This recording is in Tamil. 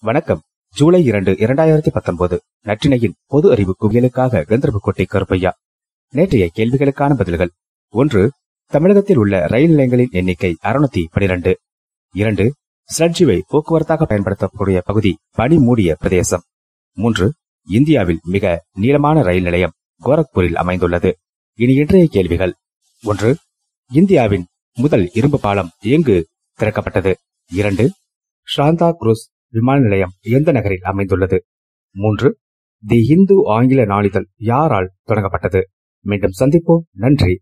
வணக்கம். ஜூலை இரண்டு இரண்டாயிரத்தி பத்தொன்பது. நற்றினையின் பொது அறிவு குவியலுக்காக கந்தர்வக்கோட்டை கருப்பையா. நேற்றைய கேள்விகளுக்கான பதில்கள். ஒன்று தமிழகத்தில் உள்ள ரயில் நிலையங்களின் எண்ணிக்கை அறுநூத்தி பனிரெண்டு. இரண்டு ஸ்லட்ஜுவை போக்குவரத்தாக பயன்படுத்தக்கூடிய பகுதி பனி மூடிய பிரதேசம். மூன்று இந்தியாவில் மிக நீளமான ரயில் நிலையம் கோரக்பூரில் அமைந்துள்ளது. இனி இன்றைய கேள்விகள். ஒன்று இந்தியாவின் முதல் இரும்பு பாலம் எங்கு திறக்கப்பட்டது? இரண்டு ஷாந்தா குரூஸ் விமான நிலையம் எந்த நகரில் அமைந்துள்ளது? மூன்று தி இந்து ஆங்கில நாளிதழ் யாரால் தொடங்கப்பட்டது? மீண்டும் சந்திப்போம். நன்றி.